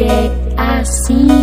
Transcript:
I am